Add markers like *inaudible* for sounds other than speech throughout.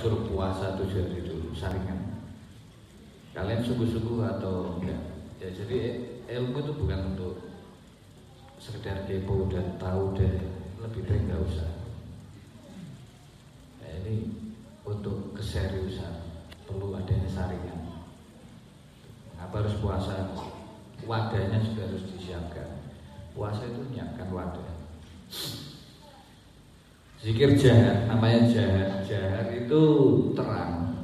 suruh puasa tujuh hari dulu saringan. Kalian sungguh-sungguh atau enggak? Ya jadi ilmu itu bukan untuk sekedar kepo dan tahu dan lebih baik nggak usah. Nah, ini untuk keseriusan perlu adanya saringan. Apa harus puasa? Wadahnya juga harus disiapkan. Puasa itu menyiapkan wadah zikir jahat namanya jahat. Jahat itu terang.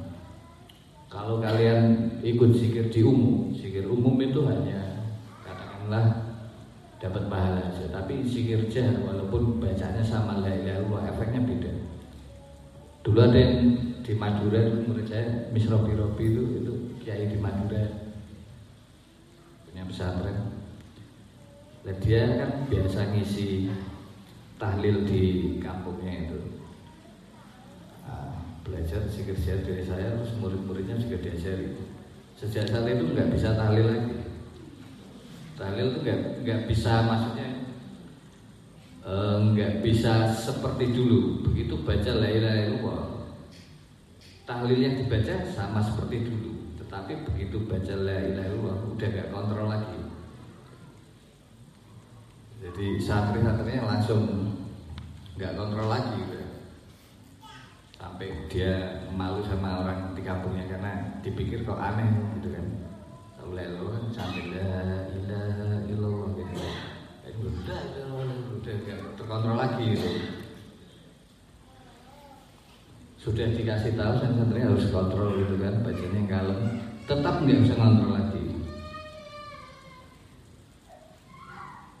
Kalau kalian ikut zikir di umum zikir umum itu hanya katakanlah dapat pahala aja. Tapi zikir jahat walaupun bacanya sama la efeknya beda. Dulu ada yang di Madura itu menurut saya Miss Robi Robi itu itu kiai di Madura. Punya pesantren. Dan dia kan biasa ngisi tahlil di kampungnya itu. Nah, belajar jahat dari saya terus murid-muridnya juga diajari. Sejak saat itu nggak bisa tahlil lagi. Tahlil itu nggak nggak bisa maksudnya eh, nggak e, bisa seperti dulu. Begitu baca la ilaha illallah tahlil yang dibaca sama seperti dulu. Tetapi begitu baca la ilaha illallah udah nggak kontrol lagi jadi santri-santrinya langsung nggak kontrol lagi gitu. sampai dia malu sama orang di kampungnya karena dipikir kok aneh gitu kan. Lalu kan sampai la ilaha illallah gitu udah udah udah gak terkontrol lagi gitu. Sudah dikasih tahu santri harus kontrol gitu kan bacanya kalem. Tetap nggak bisa kontrol lagi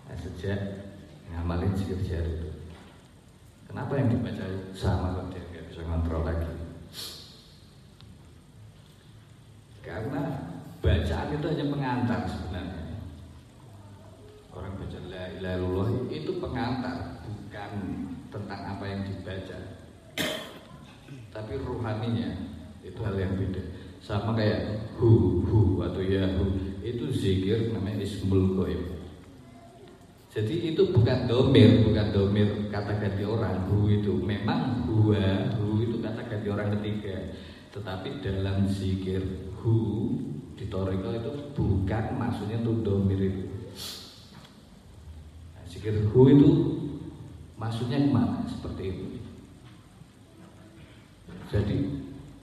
nah, sejak ngamalin zikir jari itu kenapa yang dibaca sama kok dia nggak bisa kontrol lagi? Karena bacaan itu hanya pengantar sebenarnya. Orang baca la ilaha itu pengantar bukan tentang apa yang dibaca. Tapi ruhaninya itu hal yang beda. Sama kayak hu hu atau ya hu itu zikir namanya ismul goib jadi itu bukan domir bukan domir kata ganti orang hu itu. Memang hua hu itu kata ganti orang ketiga. Tetapi dalam zikir hu di toriko itu bukan maksudnya untuk domir itu. Nah, zikir hu itu maksudnya ke mana? Seperti itu. Jadi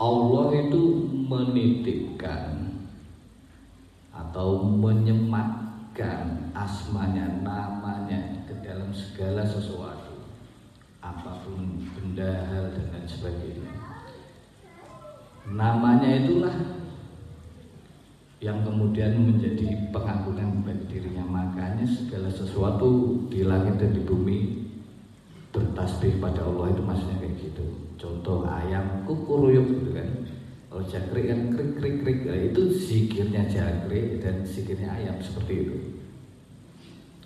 Allah itu menitipkan atau menyematkan asmanya, namanya ke dalam segala sesuatu apa pun benda, hal dan lain sebagainya. Namanya itulah yang kemudian menjadi pengagungan bagi dirinya. Makanya segala sesuatu di langit dan di bumi bertasbih pada Allah itu maksudnya kayak gitu. Contoh ayam kukuruyuk gitu kan kalau jangkrik kan krik krik krik. Nah, itu zikirnya jangkrik dan zikirnya ayam seperti itu.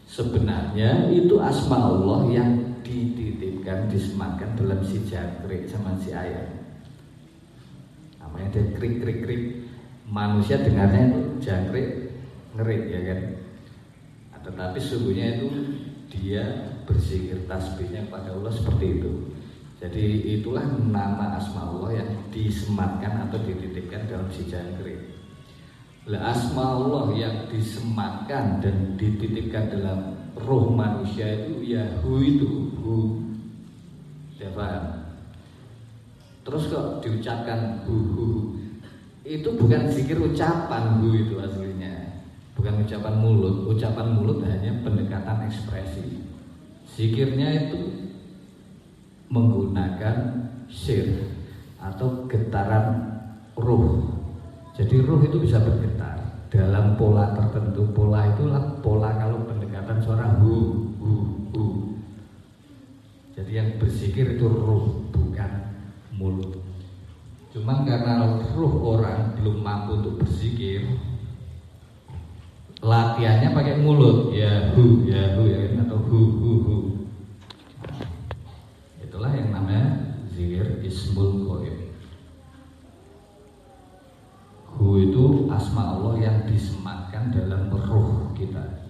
Sebenarnya itu asma Allah yang dititipkan disematkan dalam si jangkrik sama si ayam. Namanya dia krik krik krik. Manusia dengarnya itu jangkrik ngerik ya kan? Nah, tetapi sungguhnya itu dia berzikir tasbihnya pada Allah seperti itu jadi itulah nama asma Allah yang disematkan atau dititipkan dalam si jangkrik. Lah asma Allah yang disematkan dan dititipkan dalam roh manusia itu ya hu itu hu. Ya? Terus kok diucapkan hu hu itu bukan zikir ucapan hu itu aslinya bukan ucapan mulut ucapan mulut hanya pendekatan ekspresi zikirnya itu menggunakan sir atau getaran ruh. Jadi ruh itu bisa bergetar dalam pola tertentu. Pola itulah pola kalau pendekatan suara hu hu hu. Jadi yang berzikir itu ruh bukan mulut. Cuma karena ruh orang belum mampu untuk berzikir, latihannya pakai mulut ya hu ya hu ya atau hu hu hu ismul goib Hu itu asma Allah yang disematkan dalam ruh kita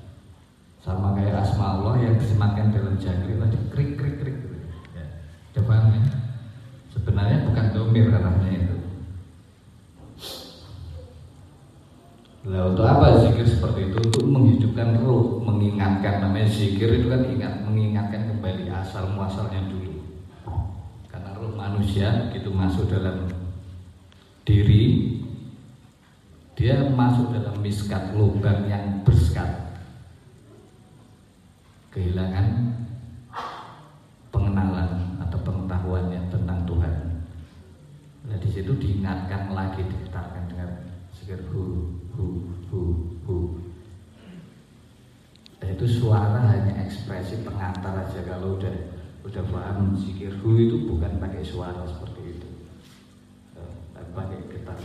sama kayak asma Allah yang disematkan dalam jangkrik tadi krik krik krik ya. Depan, ya? sebenarnya bukan domir arahnya itu Nah, untuk apa zikir seperti itu? Untuk menghidupkan ruh, mengingatkan namanya zikir itu kan ingat, mengingatkan kembali asal muasalnya dulu. Manusia itu masuk dalam diri, dia masuk dalam miskat lubang yang bersekat kehilangan pengenalan atau pengetahuannya tentang Tuhan. Nah di situ diingatkan lagi, digetarkan dengan zikir hu hu hu hu. Dan itu suara hanya ekspresi pengantar aja kalau udah udah paham zikir hu itu bukan pakai suara seperti itu, eh, tapi pakai getar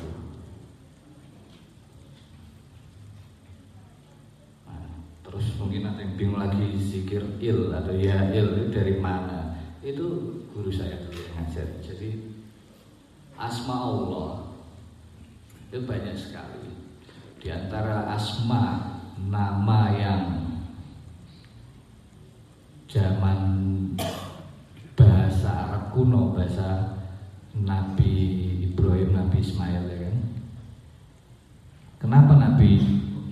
Nah, terus mungkin ada yang bingung lagi zikir il atau ya il itu dari mana? Itu guru saya dulu yang ngajar. Jadi asma Allah itu banyak sekali. Di antara asma nama yang zaman kuno, bahasa Nabi Ibrahim, Nabi Ismail ya kan. Kenapa Nabi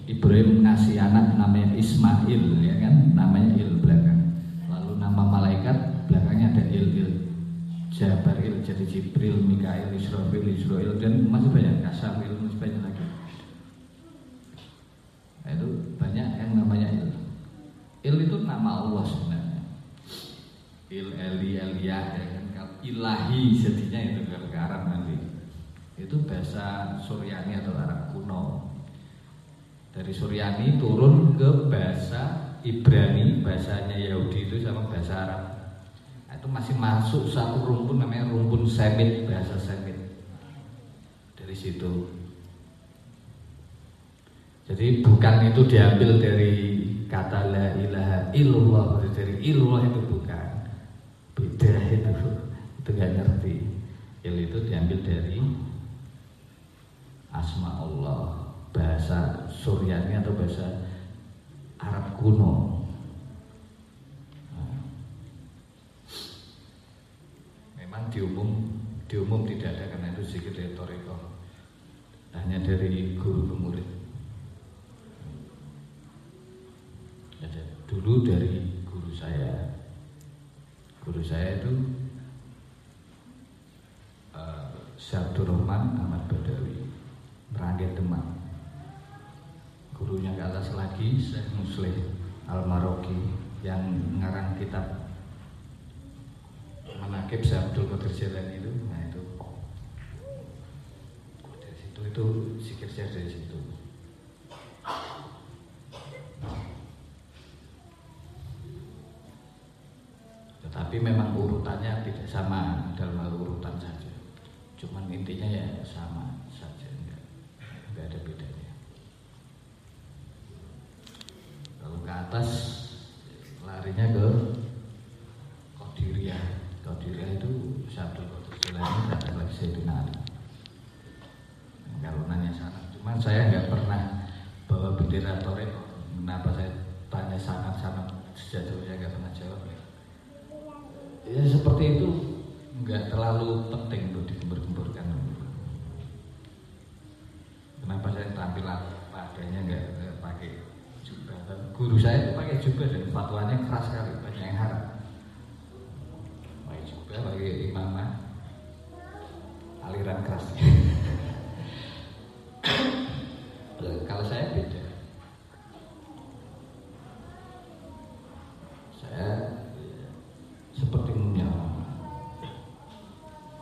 Ibrahim ngasih anak namanya Ismail ya kan, namanya Il belakang. Lalu nama malaikat belakangnya ada Il Il. Jabaril jadi Jibril, Mikail, Israfil, Israel dan masih banyak Kasamil, masih banyak lagi. Nah, itu banyak yang namanya Il. Il itu nama Allah sebenarnya. Il Eli Eliyah ya kan ilahi jadinya itu kalau ke Arab nanti. Itu bahasa Suryani atau Arab kuno. Dari Suryani turun ke bahasa Ibrani, bahasanya Yahudi itu sama bahasa Arab Nah, itu masih masuk satu rumpun namanya rumpun Semit bahasa Semit dari situ jadi bukan itu diambil dari kata la ilaha illallah dari illallah itu bukan itu gak ngerti. Il itu diambil dari asma Allah bahasa Suryani atau bahasa Arab kuno. Memang di umum di umum tidak ada karena itu zikir dari toriko hanya dari guru ke murid dulu dari guru saya. Guru saya itu Syabdur Rahman Ahmad Badawi. Merangget Demak gurunya ke atas lagi Syekh Muslim Al-Maroki yang mengarang kitab Manakib Syekh Qadir Jalan itu. Nah itu. Dari situ itu sikir saya dari situ. Tetapi memang urutannya tidak sama dalam urutan saja cuman intinya ya sama saja enggak, enggak ada bedanya. Kalau ke atas larinya ke Qadiriyah. Qadiriyah itu satu Qadir Jilani datang lagi Sayyidina kalau nanya sana cuman saya nggak pernah bawa bendera torek kenapa saya tanya sangat-sangat sejatinya nggak pernah jawab ya. Ya seperti itu nggak terlalu penting untuk digembur-gemburkan. Kenapa saya tampil padanya nggak nggak pakai jubah? Guru saya itu pakai jubah dan fatwanya keras sekali. Banyak yang harap. Pakai jubah pakai imamah. Aliran keras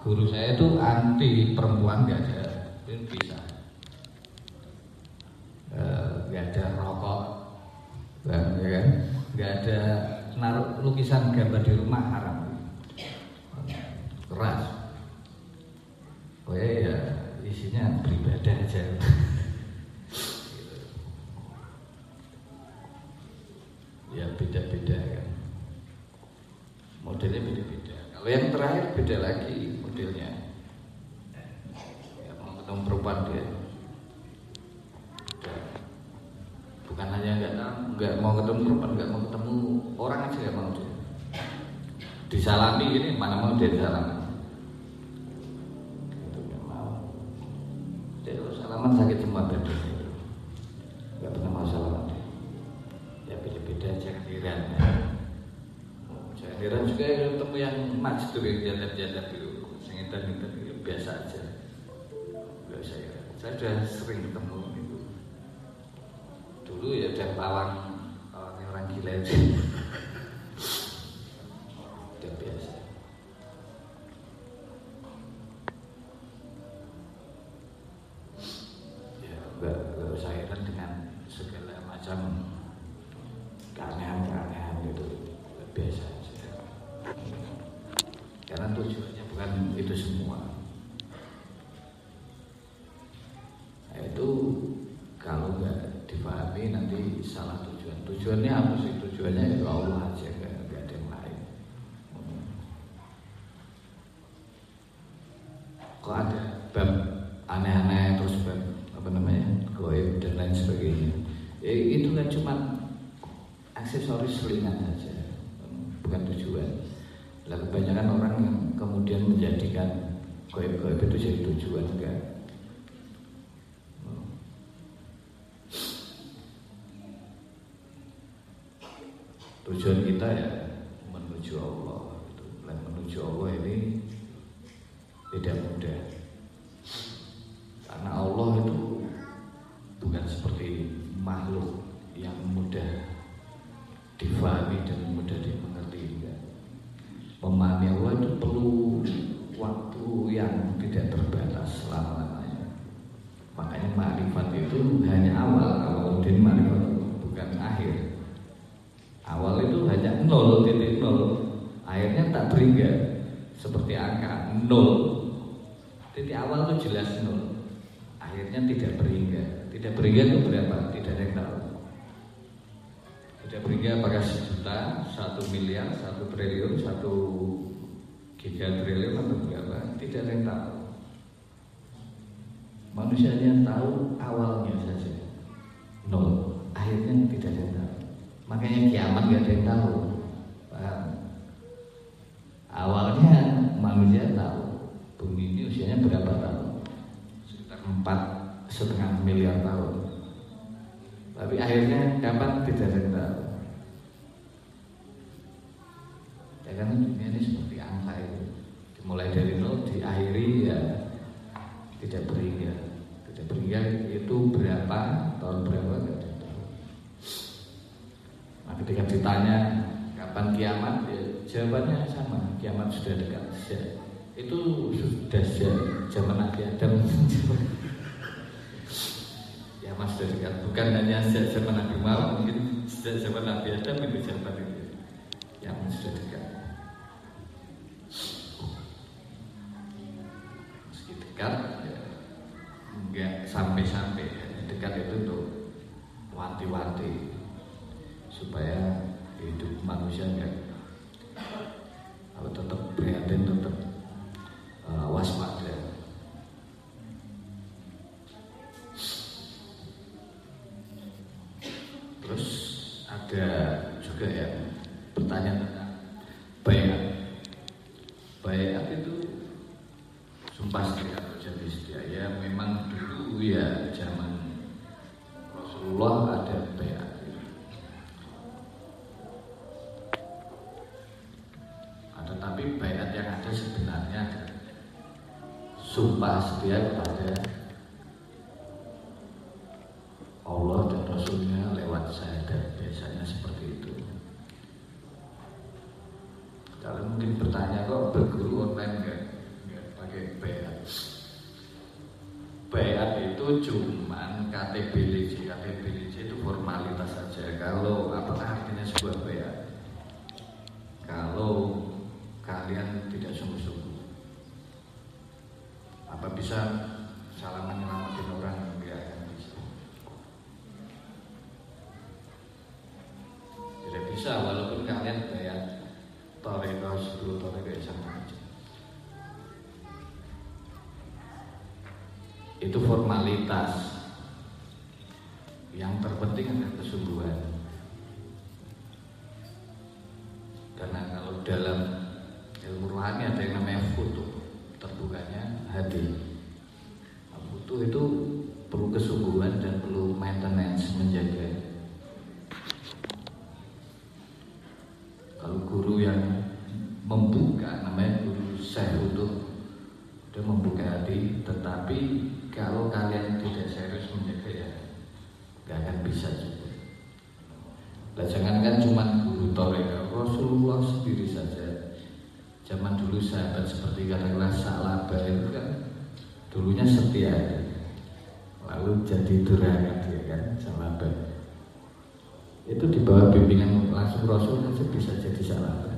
guru saya itu anti perempuan gak ada. Bisa nggak ada rokok ya kan? Nggak ada naruh lukisan gambar di rumah haram nggak mau ketemu perempuan nggak mau ketemu. Orang aja nggak mau dia. Disalami ini mana mau dia disalami? Itu nggak mau. Dia salaman sakit semua beda. Nggak pernah mau salaman dia. Ya beda-beda cairan, ya. jahiran juga ketemu yang majdur yang jadab-jadab itu. Sengitan-ngitan itu biasa aja. Biasa ya saya sudah sering ketemu itu. Dulu ya udah pawang itu. udah biasa. Ya, enggak, enggak usah heran dengan segala macam keanehan-keanehan itu biasa aja. Karena tujuannya bukan itu semua. Nah, itu kalau nggak dipahami nanti salah tujuan. Tujuannya apa sih? Tujuannya ya Allah aja, nggak nggak ada yang lain. Kok ada bab aneh-aneh terus bab apa namanya goib dan lain sebagainya. Ya, itu kan cuma aksesoris ringan saja, bukan tujuan. Lalu kebanyakan orang yang kemudian menjadikan goib-goib itu jadi tujuan enggak. Tujuan kita ya menuju Allah. Dan menuju Allah ini tidak mudah. Karena Allah itu bukan seperti makhluk yang mudah difahami dan mudah dimengerti. Enggak. Memahami Allah itu perlu waktu yang tidak terbatas selama-lamanya. Makanya makrifat itu hanya awal, kemudian makrifat bukan akhir. Awal itu hanya nol titik nol, akhirnya tak beringat seperti angka nol. Titik awal itu jelas nol, akhirnya tidak beringat. Tidak beringat itu berapa? Tidak ada yang tahu. Tidak beringat apakah sejuta, satu miliar, satu triliun, satu giga triliun atau berapa? Tidak ada yang tahu. Manusianya tahu awalnya saja Makanya kiamat gak ada yang tahu. Paham? Awalnya manusia tahu bumi ini usianya berapa tahun? Sekitar empat setengah miliar tahun. Tapi akhirnya kapan tidak ada yang tahu. Ya kan dunia ini seperti angka itu. Dimulai dari nol, diakhiri ya tidak beringat. Tidak beringat itu berapa tahun berapa tidak ada yang tahu. Nah, ketika ditanya kapan kiamat, ya, jawabannya sama. Kiamat sudah dekat. Ya, itu sudah sejak zaman Nabi Adam. *laughs* kiamat sudah dekat. Bukan hanya sejak zaman Nabi Muhammad, mungkin sejak zaman Nabi Adam itu jawaban itu. Kiamat sudah dekat. Meski dekat, ya, enggak sampai-sampai. Dekat itu untuk wanti-wanti supaya hidup manusia apa tetap prihatin tetap uh, waspada sumpah setia kepada Allah dan Rasulnya lewat syahadat biasanya seperti itu. Kalian mungkin bertanya kok berguru online enggak, enggak pakai bayat? Bayat itu cuman KTP LC itu formalitas saja. Kalau apa artinya sebuah bayat? Kalau kalian tidak sungguh-sungguh. Apa bisa salah menyelamatin orang enggak akan bisa. Tidak bisa walaupun kalian bayar toreko sepuluh toreko sama aja. Itu formalitas. Yang terpenting adalah kesungguhan. Karena kalau dalam ilmu rohani ada yang namanya foto terbukanya hati itu itu perlu kesungguhan dan perlu maintenance menjaga. Kalau guru yang membuka namanya guru saya untuk dia membuka hati tetapi kalau kalian tidak serius menjaga ya nggak akan bisa juga nah, jangankan cuma guru toreka ya, Rasulullah sendiri saja. Zaman dulu sahabat seperti katakanlah Salabah itu kan dulunya setia, lalu jadi durhaka dia kan Salabah. Itu di bawah bimbingan langsung Rasul saja bisa jadi Salabah.